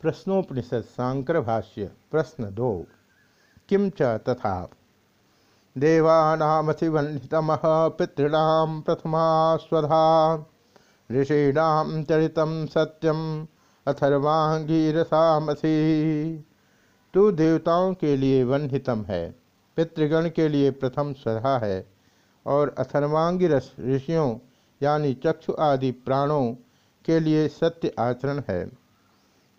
प्रश्नोपनिषद सांकर भाष्य प्रश्न दो। किम च तथा? देवानामथिवन्हितम पितॄणाम प्रथमा स्वधा ऋषीणाम चरित सत्यम अथर्वांगीरसामसी तू देवताओं के लिए वन्हितम है, पितृगण के लिए प्रथम स्वधा है, और अथर्वांगिरस ऋषियों, यानी चक्षु आदि प्राणों के लिए सत्य आचरण है।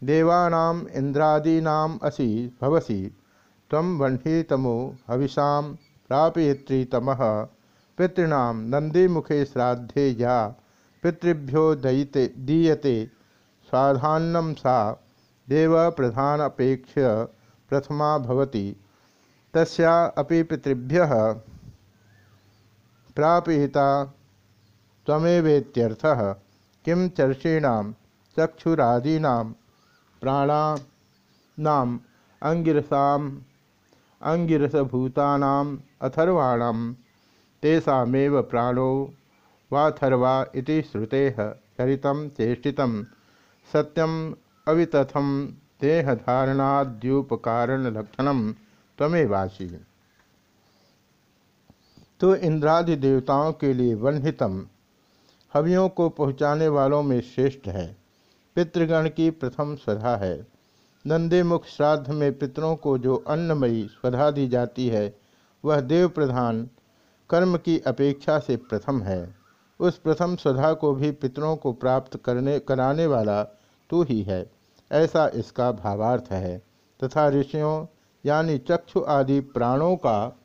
देवानाम इंद्रादीनाम असि भवसी। तम वह्नितमो हविषा प्रापयत्री तम पितॄणाम नंदी मुखे श्राद्धे या। पितृभ्यो दयिते, दीयते। स्वाधान्नम सा। देव प्रधान अपेक्ष प्रथमा भवति। तस्या अपि पितृभ्यः प्रापयिता तमेवेत्यर्थः किं चर्षीणां, चक्षुरादीनां प्राणानाम अंगिरसाम अंगिरसभूतानाम अथर्वाणम तेषामेव प्राणो वाथर्वा श्रुते चरित चेष्टित, सत्यम अवितथम देहधारणाद्युपकारण लक्षण तमेवासी तो इंद्रादि देवताओं के लिए वन्हितम हवियों को पहुँचाने वालों में श्रेष्ठ है। पितृगण की प्रथम स्वधा है। नंदेमुख श्राद्ध में पितरों को जो अन्नमयी स्वधा दी जाती है, वह देव प्रधान कर्म की अपेक्षा से प्रथम है। उस प्रथम स्वधा को भी पितरों को प्राप्त करने, कराने वाला तू ही है। ऐसा इसका भावार्थ है। तथा ऋषियों, यानी चक्षु आदि प्राणों का,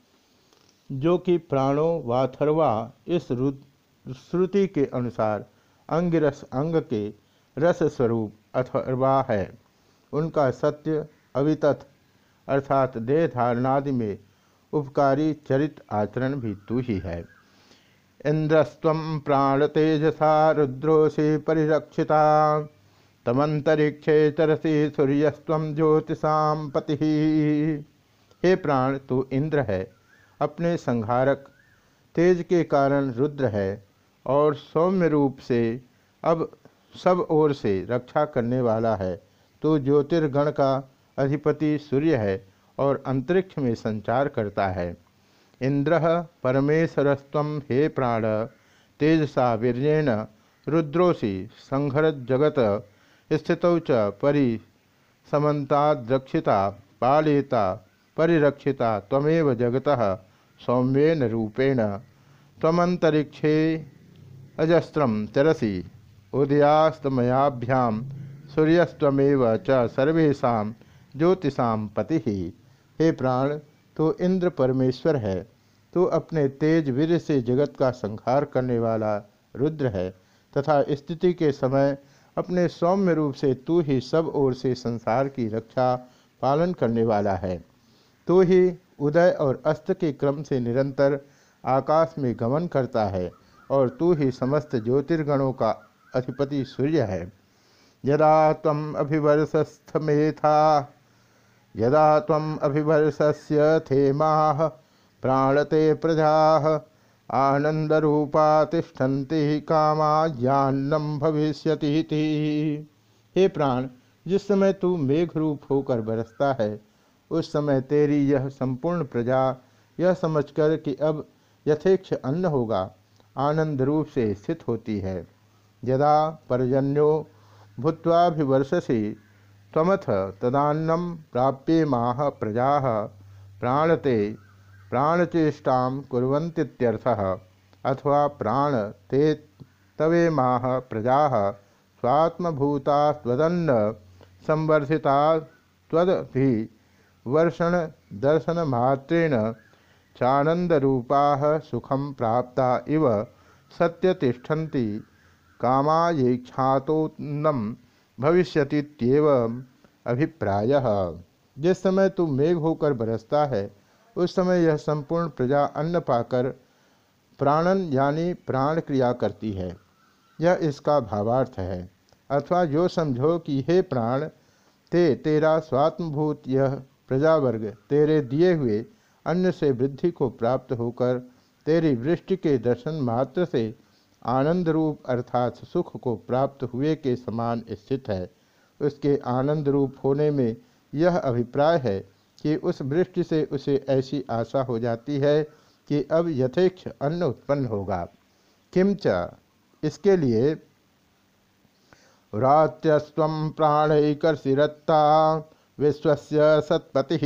जो कि प्राणों वाथर्वा इस श्रुति के अनुसार अंगिरस अंग के रस स्वरूप अथवा है। उनका सत्य अवितथ अर्थात देह धारणादि में उपकारी चरित आचरण भी तू ही है। इंद्रस्व प्राण तेजसा रुद्रोषि परिरक्षिता, तमंतरिक्षे चरसी सूर्यस्व ज्योतिषा पति। हे प्राण, तू इंद्र है, अपने संहारक, तेज के कारण रुद्र है और सौम्य रूप से अब सब ओर से रक्षा करने वाला है तो ज्योतिर्गण का अधिपति सूर्य है और अंतरिक्ष में संचार करता है। इंद्र परमेश्वरस्व हे प्राण, तेजसा वीरेण रुद्रोषि संघरत जगत, स्थित च परि समन्ताद्रक्षिता पालयिता परिरक्षिता तमेव जगत, सौम्येन रूपेण तमंतरिक्षे अजस्त्रम चरसी उदयास्तमयाभ्याम सूर्यस्तमेव च सर्वेशा ज्योतिषा पति। ही हे प्राण तो इंद्र परमेश्वर है तो अपने तेज वीर से जगत का संहार करने वाला रुद्र है, तथा स्थिति के समय अपने सौम्य रूप से तू ही सब ओर से संसार की रक्षा पालन करने वाला है। तू ही उदय और अस्त के क्रम से निरंतर आकाश में गमन करता है, और तू ही समस्त ज्योतिर्गणों का अधिपति सूर्य है। यदा तम अभिवर्षस्थमेथा यदा तम अभिवर्षस्य थेमा, प्राणते प्रजा आनंदरूपा तिष्ठन्ति कामाज्ञानम भविष्यति हे प्राण, जिस समय तू मेघ रूप होकर बरसता है, उस समय तेरी यह संपूर्ण प्रजा यह समझकर कि अब यथेक्ष अन्न होगा आनंद रूप से स्थित होती है। यदा पर्जन्यो भूत्वाभिवर्षसी तमथ तदान्नम प्राप्ये माह प्रजा, प्राणते प्राणचेष्टा कुरंतीत्यर्थः अथवा प्राण ते तवे माह प्रजा, स्वात्मभूता त्वदन्न संवर्धिता वर्षण दर्शन मात्रेण चानंदरूपा सुखम प्राप्ता इव सत्यतिष्ठन्ति कामायेक्षातोन्नम भविष्यतीव अभिप्राय। जिस समय तू मेघ होकर बरसता है, उस समय यह संपूर्ण प्रजा अन्न पाकर प्राणन यानी प्राण क्रिया करती है। यह इसका भावार्थ है। अथवा जो समझो कि हे प्राण, ते तेरा स्वात्मभूत यह प्रजावर्ग तेरे दिए हुए अन्न से वृद्धि को प्राप्त होकर तेरी वृष्टि के दर्शन मात्र से आनंद रूप अर्थात सुख को प्राप्त हुए के समान स्थित है। उसके आनंद रूप होने में यह अभिप्राय है कि उस वृष्टि से उसे ऐसी आशा हो जाती है कि अब यथेक्ष अन्न उत्पन्न होगा। किंच इसके लिए रात्यस्व प्राणैकर्षिरत्ता विश्व सत्पति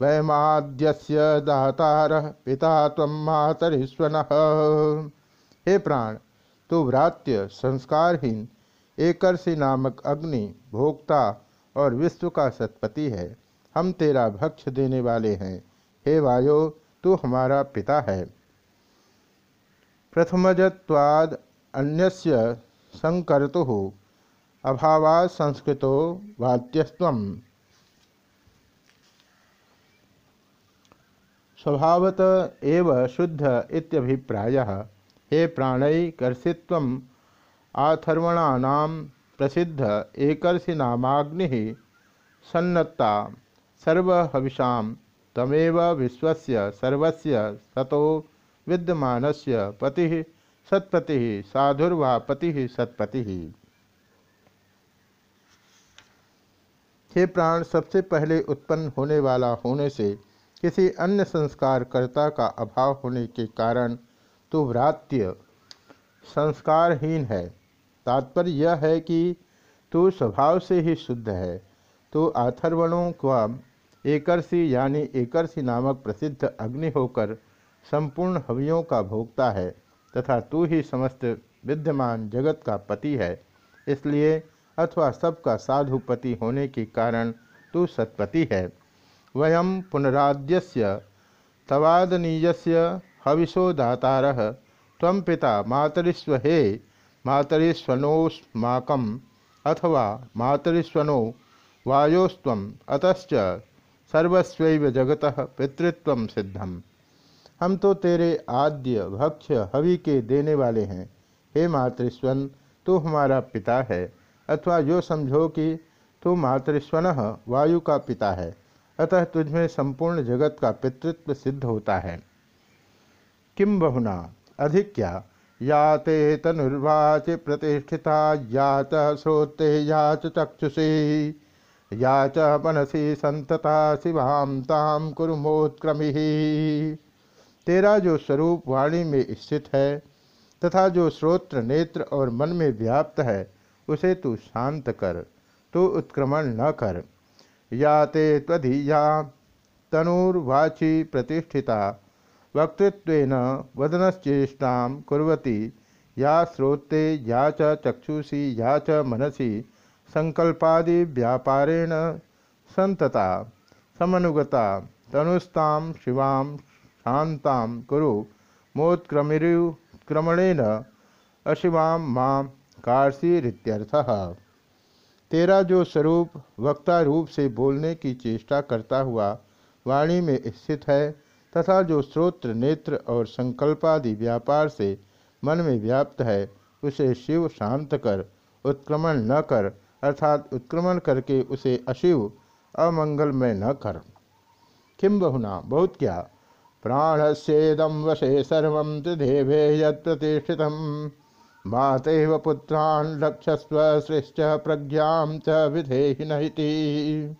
वैमाद्यस्य दातार पिता तम मातरिस्वन हे प्राण तो व्रात्य संस्कारहीन एकर्षि नामक अग्नि, भोक्ता और विश्व का सतपति है। हम तेरा भक्ष देने वाले हैं। हे वायो, तू हमारा पिता है। प्रथमजत्वाद अन्यस्य संकर्तु अभावा संस्कृतो वात्यस्व स्वभावत एव शुद्ध इत्यभिप्रायः। हे प्राणय कर्षित्व आथर्वणानाम प्रसिद्ध एकर्षिनामाग्नि सन्नत्ता सर्वहविषा तमेव विश्वस्य सर्वस्य सतो विद्यमानस्य पति सत्पति साधुर्वा पति सत्पति। हे प्राण, सबसे पहले उत्पन्न होने वाला होने से किसी अन्य संस्कारकर्ता का अभाव होने के कारण तो व्रात्य संस्कारहीन है। तात्पर्य यह है कि तू स्वभाव से ही शुद्ध है। तो आथर्वणों का एकर्षि यानी एकर्षि नामक प्रसिद्ध अग्नि होकर संपूर्ण हवियों का भोगता है तथा तू ही समस्त विद्यमान जगत का पति है। इसलिए अथवा सबका साधुपति होने के कारण तू सत्पति है। वयम पुनराद्यस्य तवादनीयस्य हविषो दातार तम पिता मातरिस्व हे मातरिस्वनोस्माकम अथवा मातरिस्वनो वायोस्व अतश्च सर्वस्व जगत पितृत्व सिद्धम। हम तो तेरे आद्य भक्ष्य हवि के देने वाले हैं। हे मातृस्वन तू हमारा पिता है, अथवा यो समझो कि तू मातृस्वन वायु का पिता है, अतः तुझमें संपूर्ण जगत का पितृत्व सिद्ध होता है। किम बहुना? अधिक क्या? या ते तनुर्वाचि प्रतिष्ठिता या श्रोते या चक्षुषी। या च मनसी संतता शिवाम ताम कुरुमोत्क्रमी। तेरा जो स्वरूप वाणी में स्थित है, तथा जो श्रोत्र, नेत्र और मन में व्याप्त है, उसे तू शांत कर, तू उत्क्रमण न कर। या ते त्वधीया तनुर्वाची प्रतिष्ठिता वक्तृत्वेन वदनश्चेष्टा कुरती या श्रोते या चक्षुषी, या च मनसी संकल्पादि व्यापारेण संतता समनुगता तनुस्ताम शिवाम शांताम कुरु। मोत्क्रमिरुक्रमणेन अशिवाम माँ कार्षीरित्यर्थः तेरा जो स्वरूप वक्ता रूप से बोलने की चेष्टा करता हुआ वाणी में स्थित है तथा जो श्रोत्र नेत्र और संकल्पादि व्यापार से मन में व्याप्त है, उसे शिव शांत कर, उत्क्रमण न कर, अर्थात उत्क्रमण करके उसे अशिव, अमंगलमय न कर। किम बहुना? बहुत क्या? प्राण सेदम वशे सर्व त्रिदेवे यतिष्ठित मातेव पुत्रान लक्षस्व सृष्ट प्रज्ञा च विधेहि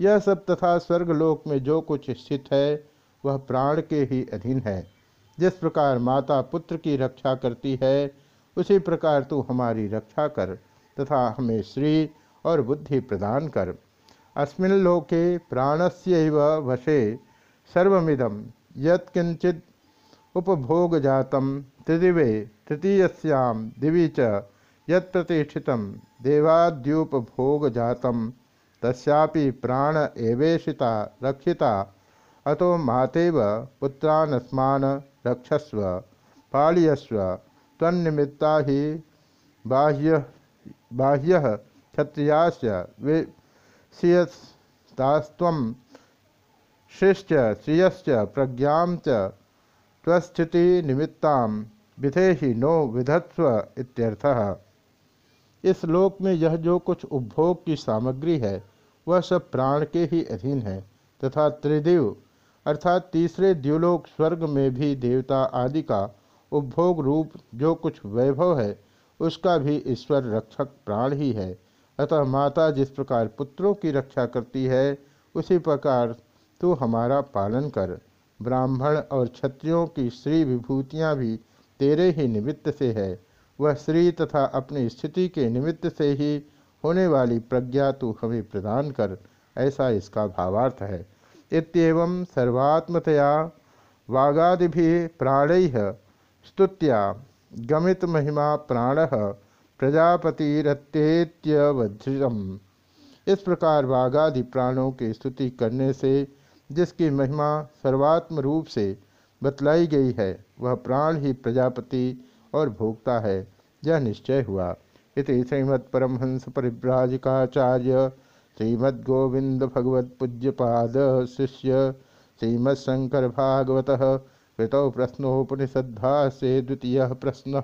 यह सब तथा स्वर्गलोक में जो कुछ स्थित है वह प्राण के ही अधीन है। जिस प्रकार माता पुत्र की रक्षा करती है, उसी प्रकार तू हमारी रक्षा कर तथा हमें श्री और बुद्धि प्रदान कर। अस्मिन लोके प्राणस्य वशे सर्वमिदम यत्किंचित उपभोग जातम त्रिदिवे तृतीयस्याम दिवि च यत्प्रतिष्ठित देवाद्युपभोग जातम तस्यापि प्राण एवेशिता रक्षिता अतो मातेव पुत्रानस्मान रक्षस्व, पालयस्व तन्निमित्ता ही बाह्य बाह्य क्षत्रियास्य विषयस्तास्व श्रेष्ठ श्रियश्च प्रज्ञा च निमित्ता विधेहि नो विधत्व इत्यर्थः। इस लोक में यह जो कुछ उपभोग की सामग्री है, वह सब प्राण के ही अधीन है, तथा त्रिदेव अर्थात तीसरे द्युलोक स्वर्ग में भी देवता आदि का उपभोग रूप जो कुछ वैभव है, उसका भी ईश्वर रक्षक प्राण ही है। अतः माता जिस प्रकार पुत्रों की रक्षा करती है, उसी प्रकार तू हमारा पालन कर। ब्राह्मण और क्षत्रियों की श्री विभूतियाँ भी तेरे ही निमित्त से है। वह श्री तथा अपनी स्थिति के निमित्त से ही होने वाली प्रज्ञा तू हमें प्रदान कर, ऐसा इसका भावार्थ है। इतम सर्वात्मतया वागादि प्राण स्तुत्या गमित महिमा प्राण प्रजापतिरत्येत्यवधृतम। इस प्रकार वागादि प्राणों की स्तुति करने से, जिसकी महिमा सर्वात्म रूप से बतलाई गई है, वह प्राण ही प्रजापति और भोक्ता है। यह निश्चय हुआ। इति श्रीमत्परमहंस परिव्राजकाचार्य श्रीमद्गोविंद भगवत पूज्यपाद शिष्य श्रीमद्शंकर भागवत कृतौ प्रश्नोपनिषद्भाष्ये द्वितीय प्रश्न।